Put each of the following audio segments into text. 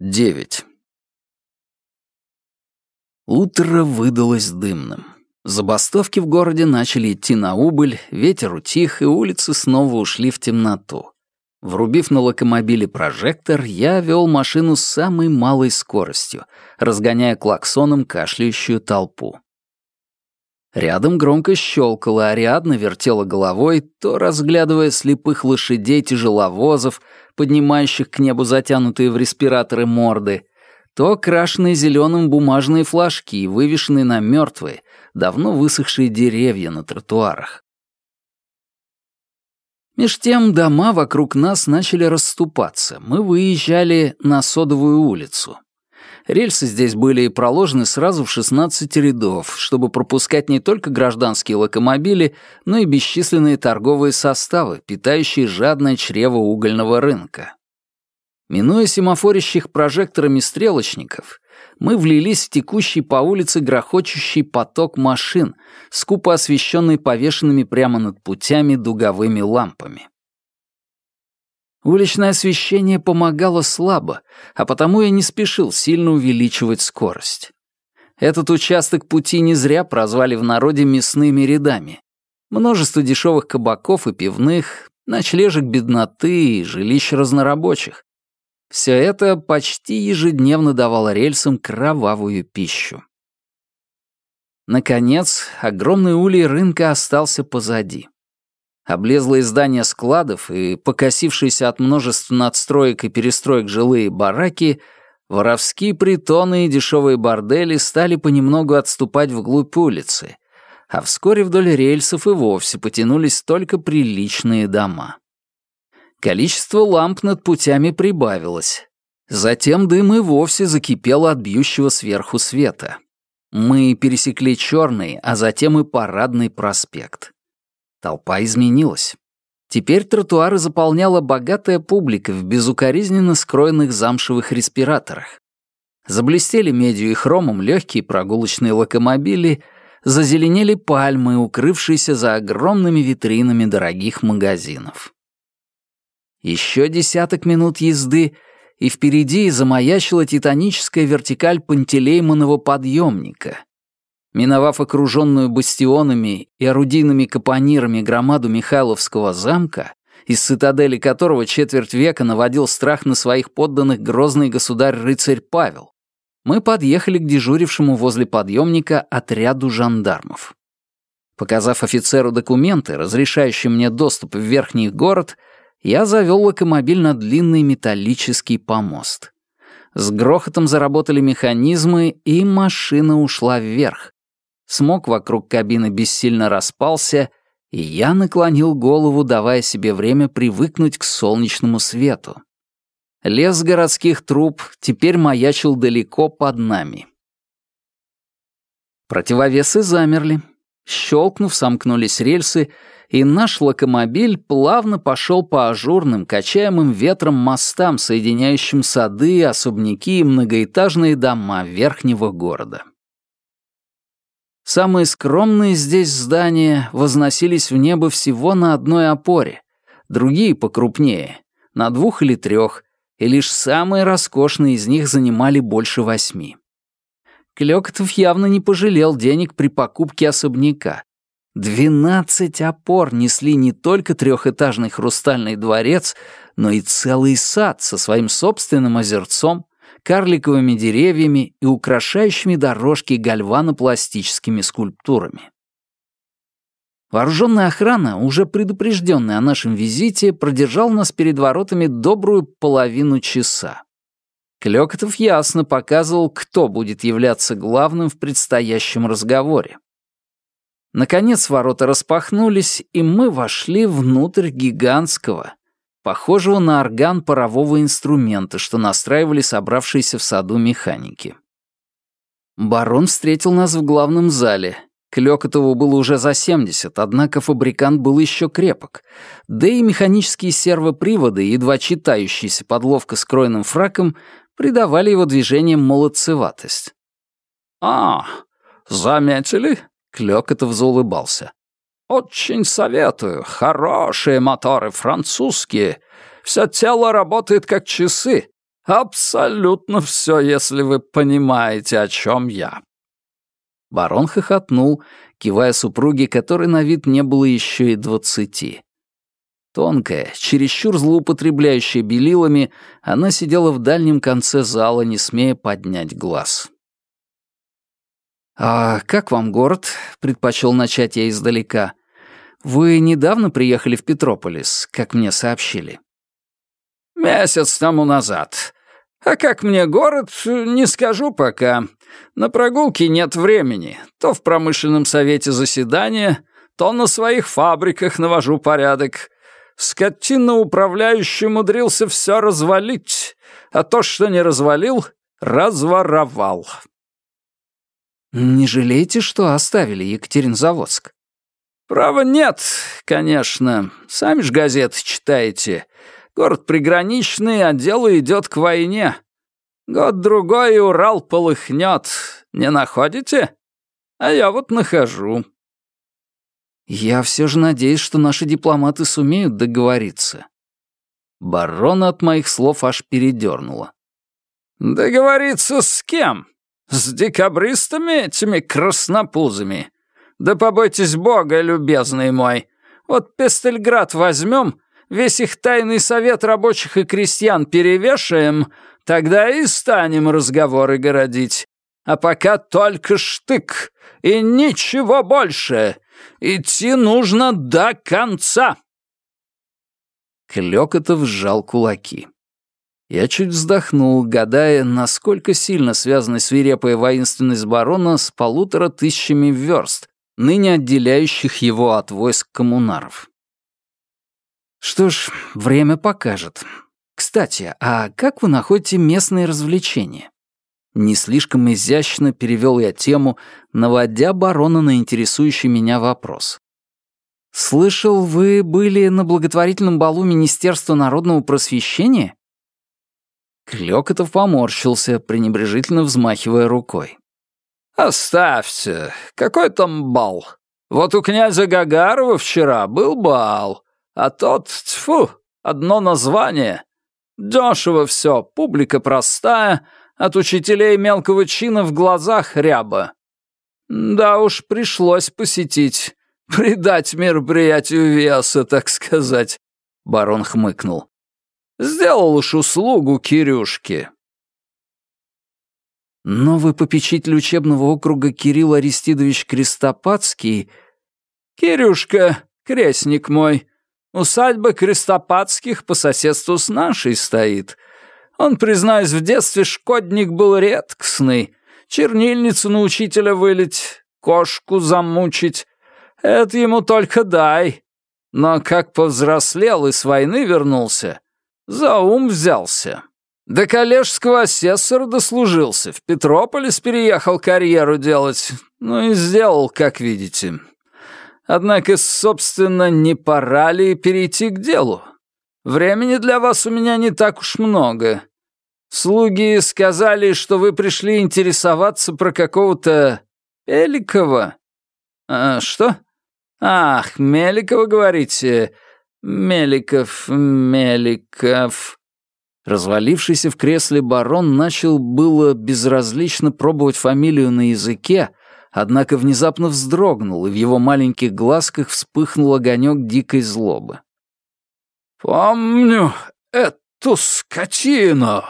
9. Утро выдалось дымным. Забастовки в городе начали идти на убыль, ветер утих, и улицы снова ушли в темноту. Врубив на локомобиле прожектор, я вел машину с самой малой скоростью, разгоняя клаксоном кашляющую толпу. Рядом громко щелкало, Ариадна вертела головой, то разглядывая слепых лошадей-тяжеловозов, поднимающих к небу затянутые в респираторы морды, то крашеные зеленым бумажные флажки, вывешенные на мертвые, давно высохшие деревья на тротуарах. Меж тем дома вокруг нас начали расступаться. Мы выезжали на Содовую улицу. Рельсы здесь были проложены сразу в 16 рядов, чтобы пропускать не только гражданские локомобили, но и бесчисленные торговые составы, питающие жадное чрево угольного рынка. Минуя семафорящих прожекторами стрелочников, мы влились в текущий по улице грохочущий поток машин, скупо освещенный повешенными прямо над путями дуговыми лампами. Уличное освещение помогало слабо, а потому я не спешил сильно увеличивать скорость. Этот участок пути не зря прозвали в народе мясными рядами. Множество дешевых кабаков и пивных, ночлежек бедноты и жилищ разнорабочих. Все это почти ежедневно давало рельсам кровавую пищу. Наконец, огромный улей рынка остался позади. Облезлые здания складов и покосившиеся от множества надстроек и перестроек жилые бараки, воровские притоны и дешевые бордели стали понемногу отступать вглубь улицы, а вскоре вдоль рельсов и вовсе потянулись только приличные дома. Количество ламп над путями прибавилось. Затем дым и вовсе закипел от бьющего сверху света. Мы пересекли Черный, а затем и Парадный проспект. Толпа изменилась. Теперь тротуары заполняла богатая публика в безукоризненно скроенных замшевых респираторах. Заблестели медью и хромом легкие прогулочные локомобили, зазеленели пальмы, укрывшиеся за огромными витринами дорогих магазинов. Еще десяток минут езды, и впереди замаячила титаническая вертикаль Пантелеймонова подъемника, Миновав окруженную бастионами и орудийными капонирами громаду Михайловского замка, из цитадели которого четверть века наводил страх на своих подданных грозный государь-рыцарь Павел, мы подъехали к дежурившему возле подъемника отряду жандармов. Показав офицеру документы, разрешающие мне доступ в верхний город, я завел локомобиль на длинный металлический помост. С грохотом заработали механизмы, и машина ушла вверх, Смог вокруг кабины бессильно распался, и я наклонил голову, давая себе время привыкнуть к солнечному свету. Лес городских труб теперь маячил далеко под нами. Противовесы замерли. Щелкнув, сомкнулись рельсы, и наш локомобиль плавно пошел по ажурным, качаемым ветром мостам, соединяющим сады, особняки и многоэтажные дома верхнего города. Самые скромные здесь здания возносились в небо всего на одной опоре, другие покрупнее, на двух или трех, и лишь самые роскошные из них занимали больше восьми. Клёкотов явно не пожалел денег при покупке особняка. Двенадцать опор несли не только трехэтажный хрустальный дворец, но и целый сад со своим собственным озерцом, карликовыми деревьями и украшающими дорожки гальванопластическими скульптурами. Вооруженная охрана, уже предупрежденная о нашем визите, продержала нас перед воротами добрую половину часа. Клёкотов ясно показывал, кто будет являться главным в предстоящем разговоре. Наконец ворота распахнулись, и мы вошли внутрь гигантского, похожего на орган парового инструмента, что настраивали собравшиеся в саду механики. Барон встретил нас в главном зале. Клёкотову было уже за 70, однако фабрикант был еще крепок. Да и механические сервоприводы, едва читающиеся под ловко скроенным фраком, придавали его движениям молодцеватость. «А, заметили?» — Клёкотов заулыбался. Очень советую. Хорошие моторы, французские. Все тело работает как часы. Абсолютно все, если вы понимаете, о чем я». Барон хохотнул, кивая супруге, которой на вид не было еще и двадцати. Тонкая, чересчур злоупотребляющая белилами, она сидела в дальнем конце зала, не смея поднять глаз. «А как вам город?» — предпочел начать я издалека. «Вы недавно приехали в Петрополис, как мне сообщили». «Месяц тому назад. А как мне город, не скажу пока. На прогулки нет времени. То в промышленном совете заседания, то на своих фабриках навожу порядок. Скотина управляющий умудрился все развалить, а то, что не развалил, разворовал. Не жалеете, что оставили Екатеринзаводск? Право нет, конечно. Сами ж газеты читаете. Город приграничный, а дело идет к войне. Год-другой и Урал полыхнет. Не находите? А я вот нахожу. Я все же надеюсь, что наши дипломаты сумеют договориться. Барона от моих слов аж передернуло. «Договориться с кем? С декабристами этими краснопузами? Да побойтесь бога, любезный мой. Вот Пестельград возьмем, весь их тайный совет рабочих и крестьян перевешаем, тогда и станем разговоры городить. А пока только штык и ничего больше. Идти нужно до конца!» Клёкотов сжал кулаки. Я чуть вздохнул, гадая, насколько сильно связана свирепая воинственность барона с полутора тысячами верст, ныне отделяющих его от войск коммунаров. Что ж, время покажет. Кстати, а как вы находите местные развлечения? Не слишком изящно перевел я тему, наводя барона на интересующий меня вопрос. «Слышал, вы были на благотворительном балу Министерства народного просвещения?» Клёкотов поморщился, пренебрежительно взмахивая рукой. «Оставьте. Какой там бал? Вот у князя Гагарова вчера был бал, а тот, тьфу, одно название. Дёшево всё, публика простая, от учителей мелкого чина в глазах ряба. Да уж, пришлось посетить. Придать мероприятию веса, так сказать. Барон хмыкнул. Сделал уж услугу Кирюшке. Новый попечитель учебного округа Кирилл Аристидович Крестопадский... Кирюшка, крестник мой, усадьба Крестопадских по соседству с нашей стоит — он, признаюсь, в детстве шкодник был редкостный. Чернильницу на учителя вылить, кошку замучить. Это ему только дай. Но как повзрослел и с войны вернулся, за ум взялся. До коллежского асессора дослужился, в Петрополис переехал карьеру делать. Ну и сделал, как видите. Однако, собственно, не пора ли перейти к делу? Времени для вас у меня не так уж много. Слуги сказали, что вы пришли интересоваться про какого-то Эликова. А, что? Ах, Меликова, говорите? Меликов, Меликов. Развалившийся в кресле барон начал было безразлично пробовать фамилию на языке, однако внезапно вздрогнул, и в его маленьких глазках вспыхнул огонек дикой злобы. «Помню эту скотину!»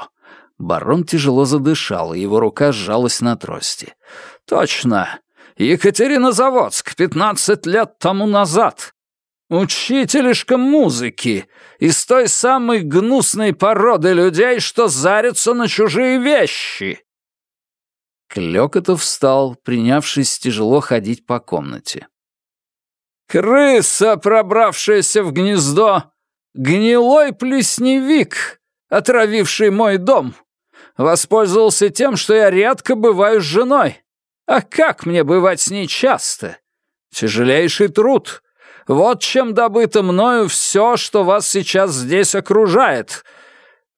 Барон тяжело задышал, и его рука сжалась на трости. «Точно! Екатеринозаводск, пятнадцать лет тому назад! Учителишка музыки из той самой гнусной породы людей, что зарятся на чужие вещи!» Клёкотов встал, принявшись тяжело ходить по комнате. «Крыса, пробравшаяся в гнездо! Гнилой плесневик, отравивший мой дом! Воспользовался тем, что я редко бываю с женой. А как мне бывать с ней часто? Тяжелейший труд. Вот чем добыто мною все, что вас сейчас здесь окружает.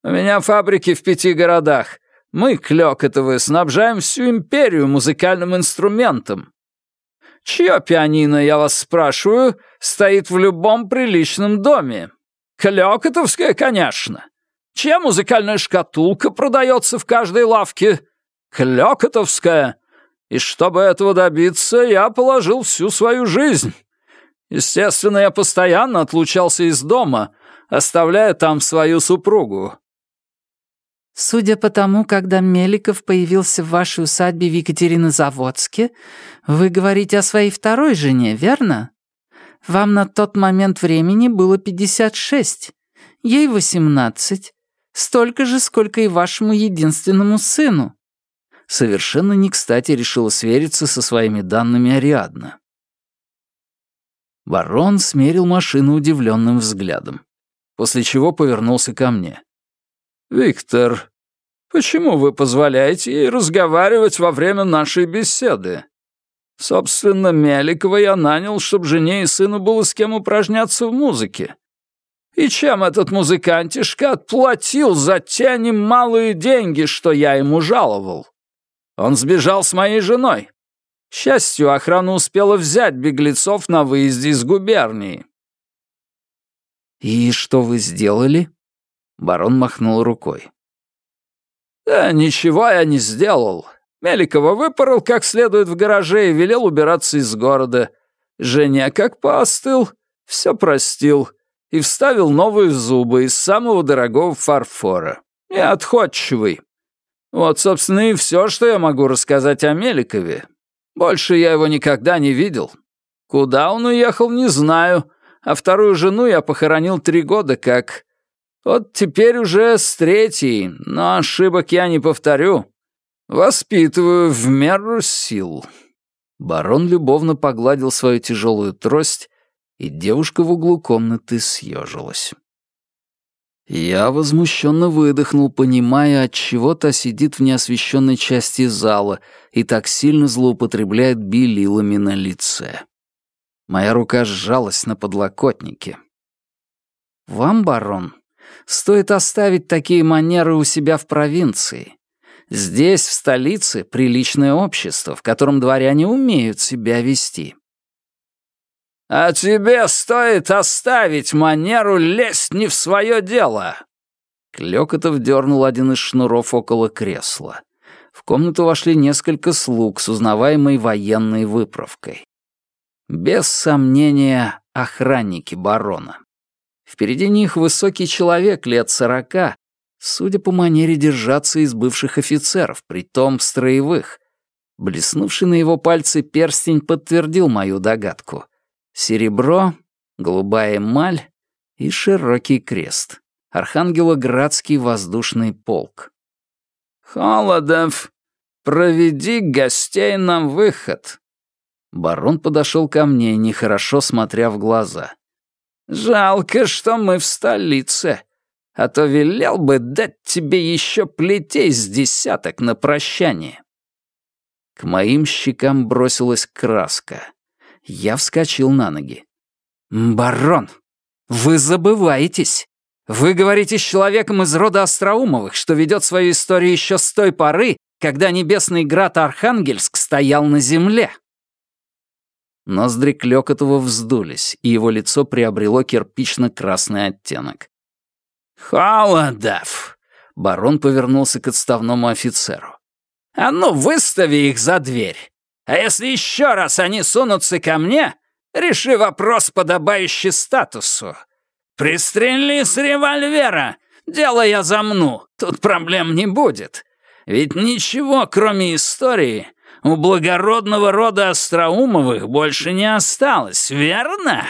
У меня фабрики в пяти городах. Мы, Клёкотовы, снабжаем всю империю музыкальным инструментом. Чье пианино, я вас спрашиваю, стоит в любом приличном доме? Клёкотовское, конечно. Чья музыкальная шкатулка продается в каждой лавке? Клёкотовская. И чтобы этого добиться, я положил всю свою жизнь. Естественно, я постоянно отлучался из дома, оставляя там свою супругу. Судя по тому, когда Меликов появился в вашей усадьбе в Екатеринозаводске, вы говорите о своей второй жене, верно? Вам на тот момент времени было 56, ей 18, столько же, сколько и вашему единственному сыну. Совершенно не кстати решила свериться со своими данными Ариадна. Барон смерил машину удивленным взглядом, после чего повернулся ко мне. «Виктор, почему вы позволяете ей разговаривать во время нашей беседы? Собственно, Меликова я нанял, чтобы жене и сыну было с кем упражняться в музыке. И чем этот музыкантишка отплатил за те немалые деньги, что я ему жаловал? Он сбежал с моей женой. К счастью, охрана успела взять беглецов на выезде из губернии. «И что вы сделали?» Барон махнул рукой. «Да ничего я не сделал. Меликова выпорол как следует в гараже и велел убираться из города. Женя как поостыл, все простил и вставил новые зубы из самого дорогого фарфора. И отходчивый. Вот, собственно, и все, что я могу рассказать о Меликове. Больше я его никогда не видел. Куда он уехал, не знаю, а вторую жену я похоронил три года как... Вот теперь уже с третьей, но ошибок я не повторю. Воспитываю в меру сил». Барон любовно погладил свою тяжелую трость, и девушка в углу комнаты съежилась. Я возмущенно выдохнул, понимая, от чего то сидит в неосвещенной части зала и так сильно злоупотребляет белилами на лице. Моя рука сжалась на подлокотнике. «Вам, барон, стоит оставить такие манеры у себя в провинции. Здесь, в столице, приличное общество, в котором дворяне умеют себя вести». «А тебе стоит оставить манеру лезть не в свое дело!» Клёкотов дернул один из шнуров около кресла. В комнату вошли несколько слуг с узнаваемой военной выправкой. Без сомнения, охранники барона. Впереди них высокий человек лет сорока, судя по манере держаться из бывших офицеров, притом строевых. Блеснувший на его пальце перстень подтвердил мою догадку. Серебро, голубая эмаль и широкий крест. Архангелоградский воздушный полк. «Холодов, проведи гостей на выход», Барон подошел ко мне, нехорошо смотря в глаза. «Жалко, что мы в столице, а то велел бы дать тебе еще плетей с десяток на прощание». К моим щекам бросилась краска. Я вскочил на ноги. «Барон, вы забываетесь. Вы говорите с человеком из рода Остроумовых, что ведет свою историю еще с той поры, когда небесный град Архангельск стоял на земле». Ноздри Клёкотова вздулись, и его лицо приобрело кирпично-красный оттенок. «Холодов!» — барон повернулся к отставному офицеру. «А ну, выстави их за дверь! А если еще раз они сунутся ко мне, реши вопрос, подобающий статусу. Пристрели с револьвера, дело я замну, тут проблем не будет. Ведь ничего, кроме истории, у благородного рода Остроумовых больше не осталось, верно?»